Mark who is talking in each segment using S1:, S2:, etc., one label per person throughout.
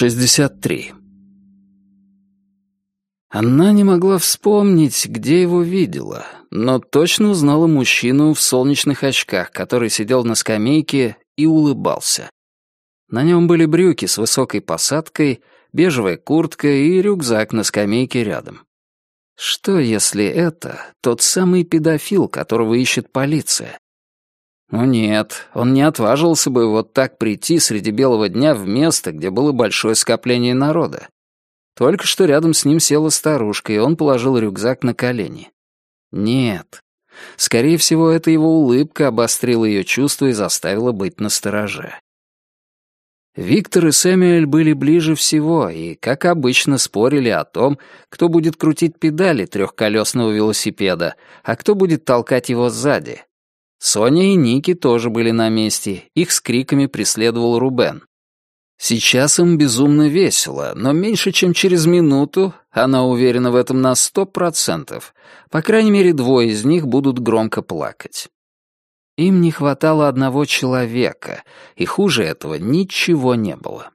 S1: 63. Она не могла вспомнить, где его видела, но точно узнала мужчину в солнечных очках, который сидел на скамейке и улыбался. На нем были брюки с высокой посадкой, бежевая куртка и рюкзак на скамейке рядом. Что, если это тот самый педофил, которого ищет полиция? Ну нет, он не отважился бы вот так прийти среди белого дня в место, где было большое скопление народа. Только что рядом с ним села старушка, и он положил рюкзак на колени. Нет. Скорее всего, эта его улыбка обострила ее чувства и заставила быть настороже. Виктор и Сэмюэль были ближе всего и, как обычно, спорили о том, кто будет крутить педали трехколесного велосипеда, а кто будет толкать его сзади, Соня и Ники тоже были на месте, их с криками преследовал Рубен. Сейчас им безумно весело, но меньше чем через минуту, она уверена в этом на сто процентов, по крайней мере двое из них будут громко плакать. Им не хватало одного человека, и хуже этого ничего не было.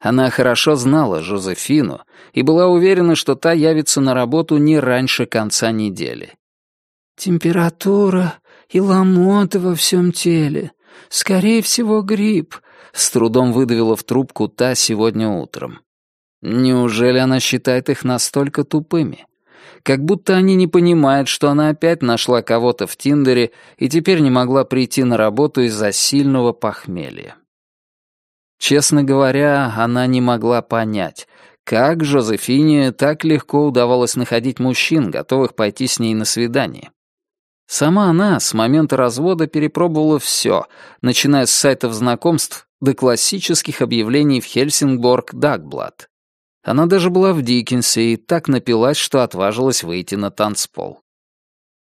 S1: Она хорошо знала Жозефину и была уверена, что та явится на работу не раньше конца недели.
S2: «Температура и ломота во всем теле. Скорее всего, грипп», — с трудом выдавила в трубку та сегодня утром. Неужели она считает их настолько тупыми? Как будто они не понимают, что она опять нашла кого-то в Тиндере и теперь не могла прийти на работу из-за сильного похмелья. Честно говоря, она не могла понять, как Жозефине так легко удавалось находить мужчин, готовых пойти с ней на свидание. Сама она с момента развода перепробовала все, начиная с сайтов знакомств до классических объявлений в Хельсингборг Дагблад. Она даже была в Диккенсе и так напилась, что отважилась выйти на танцпол.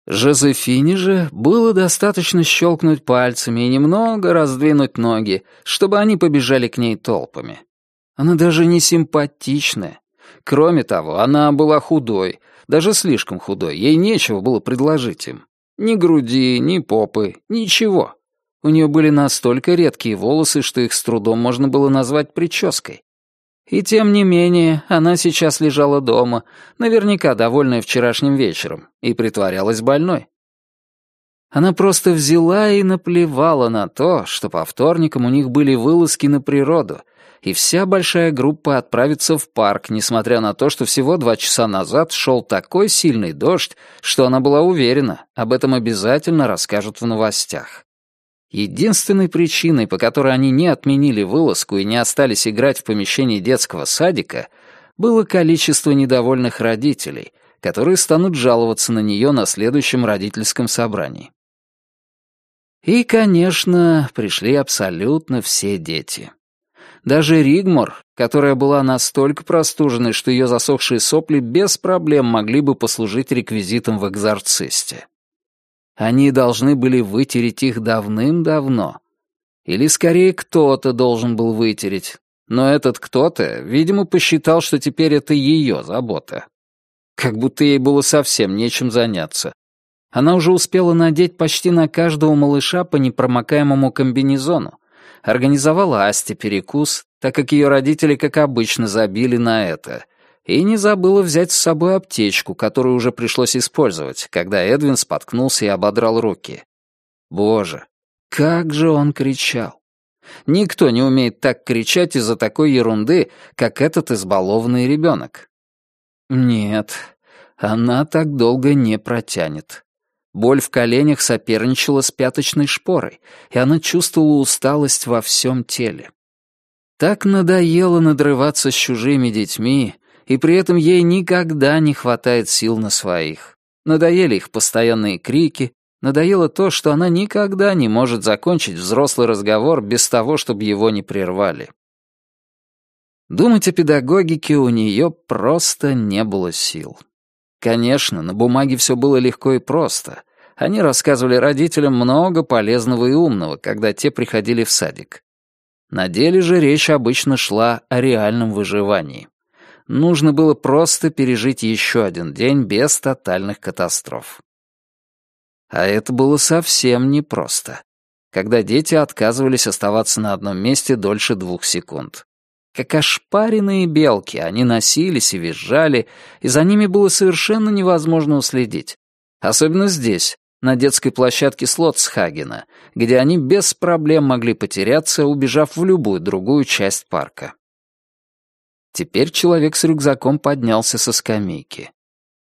S2: Жозефине же было достаточно щелкнуть пальцами и немного раздвинуть ноги, чтобы они побежали к ней толпами. Она даже не симпатичная. Кроме того, она была худой, даже слишком худой, ей нечего было предложить им. Ни груди, ни попы, ничего. У нее были настолько редкие волосы, что их с трудом можно было назвать прической. И тем не менее, она сейчас лежала дома, наверняка довольная вчерашним вечером, и притворялась больной. Она просто взяла и наплевала на то, что по вторникам у них были вылазки на природу, и вся большая группа отправится в парк, несмотря на то, что всего два часа назад шел такой сильный дождь, что она была уверена, об этом обязательно расскажут в новостях. Единственной причиной, по которой они не отменили вылазку и не остались играть в помещении детского садика, было количество недовольных родителей, которые станут жаловаться на нее на следующем родительском собрании. И, конечно, пришли абсолютно все дети. Даже Ригмор, которая была настолько простуженной, что ее засохшие сопли без проблем могли бы послужить реквизитом в экзорцисте. Они должны были вытереть их давным-давно. Или, скорее, кто-то должен был вытереть. Но этот кто-то, видимо, посчитал, что теперь это ее забота. Как будто ей было совсем нечем заняться. Она уже успела надеть почти на каждого малыша по непромокаемому комбинезону, организовала Асте перекус, так как ее родители, как обычно, забили на это, и не забыла взять с собой аптечку, которую уже пришлось использовать, когда Эдвин споткнулся и ободрал руки. Боже, как же он кричал! Никто не умеет так кричать из-за такой ерунды, как этот избалованный ребенок. Нет, она так долго не протянет. Боль в коленях соперничала с пяточной шпорой, и она чувствовала усталость во всем теле. Так надоело надрываться с чужими детьми, и при этом ей никогда не хватает сил на своих. Надоели их постоянные крики, надоело то, что она никогда не может закончить взрослый разговор без того, чтобы его не прервали. Думать о педагогике у нее просто не было сил. Конечно, на бумаге все было легко и просто. Они рассказывали родителям много полезного и умного, когда те приходили в садик. На деле же речь обычно шла о реальном выживании. Нужно было просто пережить еще один день без тотальных катастроф. А это было совсем непросто, когда дети отказывались оставаться на одном месте дольше двух секунд.
S1: Как ошпаренные белки, они носились и визжали, и за ними было совершенно невозможно уследить. Особенно здесь, на детской площадке Слотсхагена, где они без проблем могли потеряться, убежав в любую другую часть парка. Теперь человек с рюкзаком поднялся со скамейки.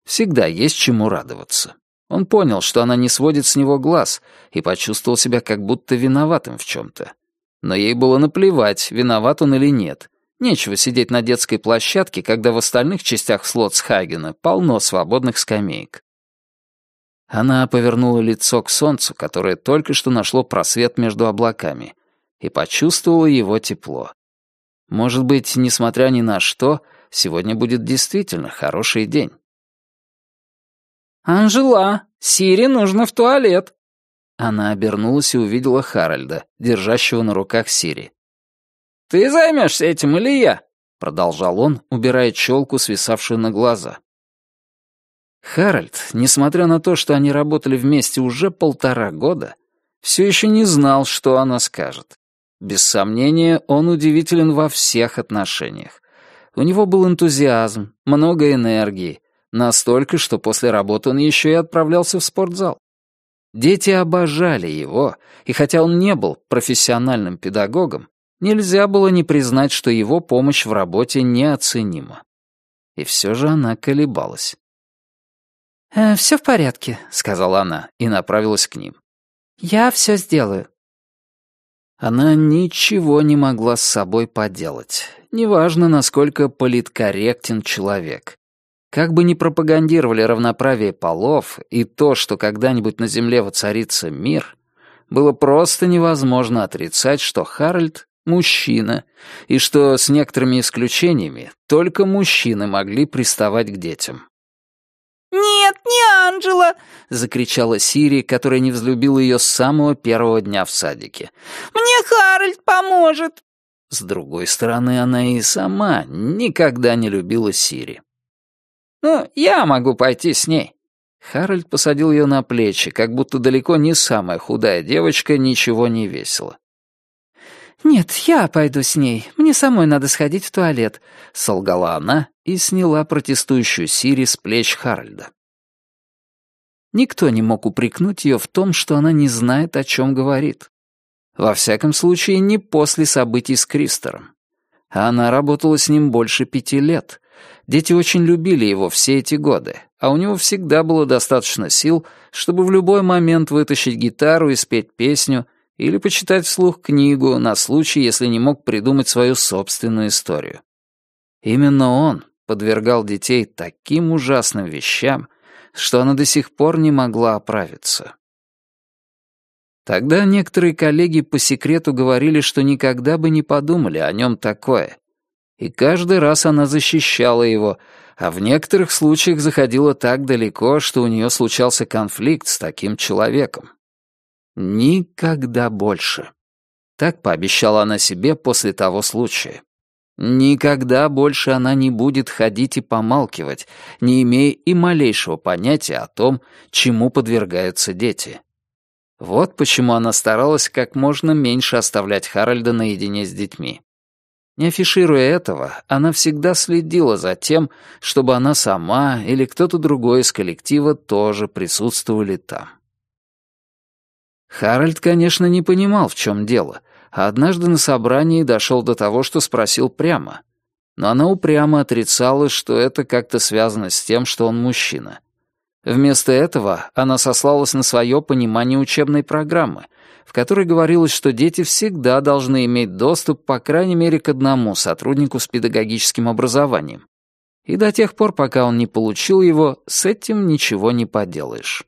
S1: Всегда есть чему радоваться. Он понял, что она не сводит с него глаз, и почувствовал себя как будто виноватым в чем-то. Но ей было наплевать, виноват он или нет. Нечего сидеть на детской площадке, когда в остальных частях Слотсхагена полно свободных скамеек. Она повернула лицо к солнцу, которое только что нашло просвет между облаками, и почувствовала его тепло. Может быть, несмотря ни на что, сегодня будет действительно хороший день.
S2: «Анжела, Сири нужно в туалет».
S1: Она обернулась и увидела Харальда, держащего на руках Сири.
S2: «Ты займешься этим или я?»
S1: — продолжал он, убирая челку, свисавшую на глаза. Харальд, несмотря на то, что они работали вместе уже полтора года, все еще не знал, что она скажет. Без сомнения, он удивителен во всех отношениях. У него был энтузиазм, много энергии, Настолько, что после работы он еще и отправлялся в спортзал. Дети обожали его, и хотя он не был профессиональным педагогом, нельзя было не признать, что его помощь в работе неоценима. И все же она колебалась.
S2: «Э, «Все в порядке», —
S1: сказала она и направилась к ним.
S2: «Я все сделаю».
S1: Она ничего не могла с собой поделать. Неважно, насколько политкорректен человек. Как бы ни пропагандировали равноправие полов и то, что когда-нибудь на Земле воцарится мир, было просто невозможно отрицать, что Харальд — мужчина, и что, с некоторыми исключениями, только мужчины могли приставать к детям.
S2: «Нет, не Анжела!»
S1: — закричала Сири, которая не взлюбила ее с самого первого дня в садике.
S2: «Мне Харальд поможет!»
S1: С другой стороны, она и сама никогда не любила Сири. «Ну, я могу пойти с ней». Харальд посадил ее на плечи, как будто далеко не самая худая девочка ничего не весила.
S2: «Нет, я пойду с ней. Мне самой надо сходить в туалет», — солгала она и сняла протестующую Сири с плеч Харальда.
S1: Никто не мог упрекнуть ее в том, что она не знает, о чем говорит. Во всяком случае, не после событий с Кристером. Она работала с ним больше пяти лет, Дети очень любили его все эти годы, а у него всегда было достаточно сил, чтобы в любой момент вытащить гитару и спеть песню или почитать вслух книгу на случай, если не мог придумать свою собственную историю. Именно он подвергал детей таким ужасным вещам, что она до сих пор не могла оправиться. Тогда некоторые коллеги по секрету говорили, что никогда бы не подумали о нем такое, и каждый раз она защищала его, а в некоторых случаях заходила так далеко, что у нее случался конфликт с таким человеком. Никогда больше. Так пообещала она себе после того случая. Никогда больше она не будет ходить и помалкивать, не имея и малейшего понятия о том, чему подвергаются дети. Вот почему она старалась как можно меньше оставлять Харальда наедине с детьми. Не афишируя этого, она всегда следила за тем, чтобы она сама или кто-то другой из коллектива тоже присутствовали там. Харальд, конечно, не понимал, в чем дело, однажды на собрании дошел до того, что спросил прямо. Но она упрямо отрицала, что это как-то связано с тем, что он мужчина. Вместо этого она сослалась на свое понимание учебной программы — в которой говорилось, что дети всегда должны иметь доступ, по крайней мере, к одному сотруднику с педагогическим образованием. И до тех пор, пока он не получил его, с этим ничего не поделаешь.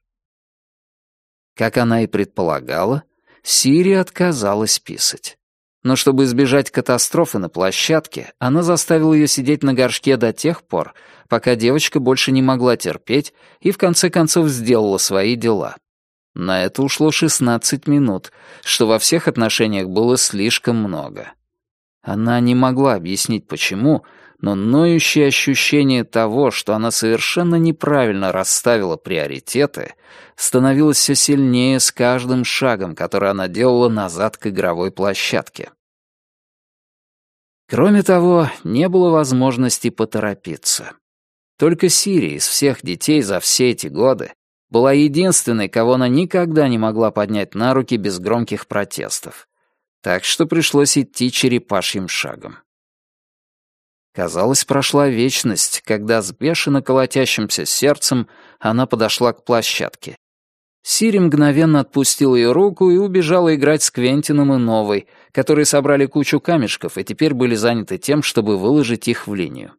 S1: Как она и предполагала, Сири отказалась писать. Но чтобы избежать катастрофы на площадке, она заставила ее сидеть на горшке до тех пор, пока девочка больше не могла терпеть и в конце концов сделала свои дела. На это ушло 16 минут, что во всех отношениях было слишком много. Она не могла объяснить, почему, но ноющее ощущение того, что она совершенно неправильно расставила приоритеты, становилось все сильнее с каждым шагом, который она делала назад к игровой площадке. Кроме того, не было возможности поторопиться. Только Сири из всех детей за все эти годы была единственной, кого она никогда не могла поднять на руки без громких протестов. Так что пришлось идти черепашьим шагом. Казалось, прошла вечность, когда с бешено колотящимся сердцем она подошла к площадке. Сири мгновенно отпустил ее руку и убежала играть с Квентином и Новой, которые собрали кучу камешков и теперь были заняты тем, чтобы выложить их в линию.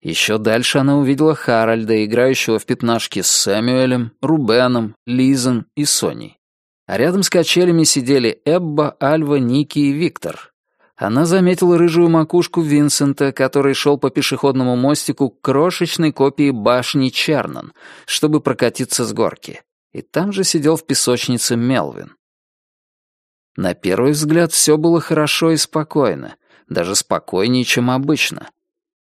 S1: Еще дальше она увидела Харальда, играющего в пятнашки с Сэмюэлем, Рубеном, Лизом и Соней. А рядом с качелями сидели Эбба, Альва, Ники и Виктор, она заметила рыжую макушку Винсента, который шел по пешеходному мостику к крошечной копии башни Чернан, чтобы прокатиться с горки. И там же сидел в песочнице Мелвин. На первый взгляд все было хорошо и спокойно, даже спокойнее, чем обычно.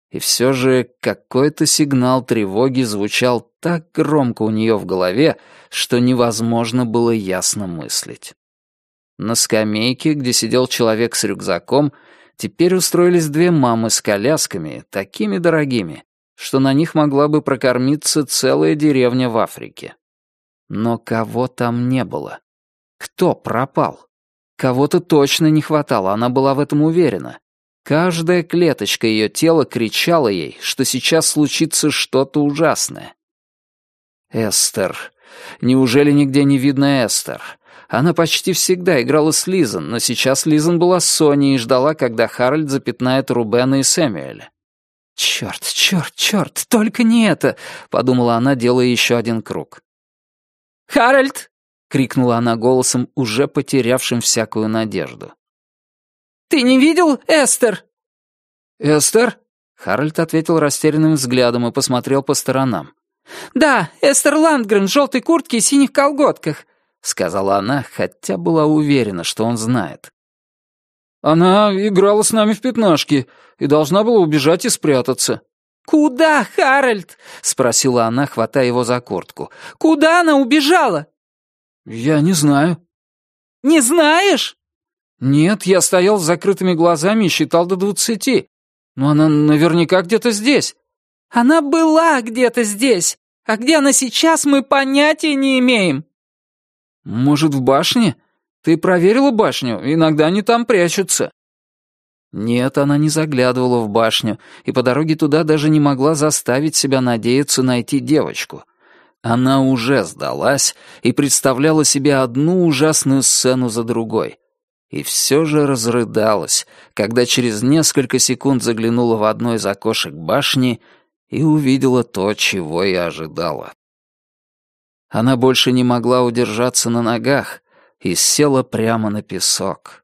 S1: И все же какой-то сигнал тревоги звучал так громко у нее в голове, что невозможно было ясно мыслить. На скамейке, где сидел человек с рюкзаком, теперь устроились две мамы с колясками, такими дорогими, что на них могла бы прокормиться целая деревня в Африке. Но кого там не было? Кто пропал? Кого-то точно не хватало, она была в этом уверена. Каждая клеточка ее тела кричала ей, что сейчас случится что-то ужасное. Эстер. Неужели нигде не видно Эстер? Она почти всегда играла с Лизан, но сейчас Лизан была с Соней и ждала, когда Харальд запятнает Рубена и Сэмюэля. «Черт, черт, черт, только не это!» — подумала она, делая еще один круг. «Харальд!» — крикнула она голосом, уже потерявшим всякую надежду. «Ты не видел Эстер?» «Эстер?» — Харальд ответил растерянным взглядом и посмотрел по сторонам. «Да, Эстер Ландгрен в желтой куртке и синих колготках. — сказала она, хотя была уверена, что он знает. «Она играла с нами в пятнашки и должна была убежать и спрятаться». «Куда, Харальд?» — спросила она, хватая его за куртку. «Куда она убежала?» «Я не знаю». «Не знаешь?» «Нет, я стоял с закрытыми глазами и считал до двадцати. Но она наверняка где-то здесь». «Она была где-то здесь. А где она сейчас, мы понятия не имеем». «Может, в башне? Ты проверила башню? Иногда они там прячутся». Нет, она не заглядывала в башню, и по дороге туда даже не могла заставить себя надеяться найти девочку. Она уже сдалась и представляла себе одну ужасную сцену за другой. И все же разрыдалась, когда через несколько секунд заглянула в одно из окошек башни и увидела то, чего и ожидала. Она больше не могла удержаться на ногах и села прямо на песок.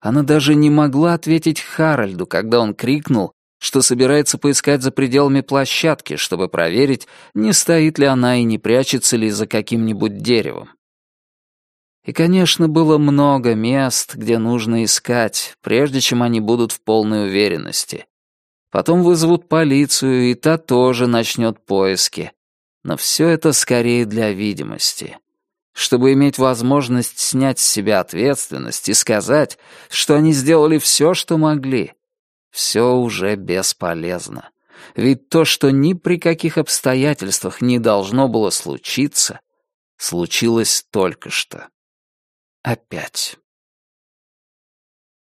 S1: Она даже не могла ответить Харальду, когда он крикнул, что собирается поискать за пределами площадки, чтобы проверить, не стоит ли она и не прячется ли за каким-нибудь деревом. И, конечно, было много мест, где нужно искать, прежде чем они будут в полной уверенности. Потом вызовут полицию, и та тоже начнет поиски. Но все это скорее для видимости. Чтобы иметь возможность снять с себя ответственность и сказать, что они сделали все, что могли. Все уже бесполезно. Ведь то, что ни при каких обстоятельствах не должно было случиться, случилось только что. Опять.